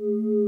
Mm-hmm.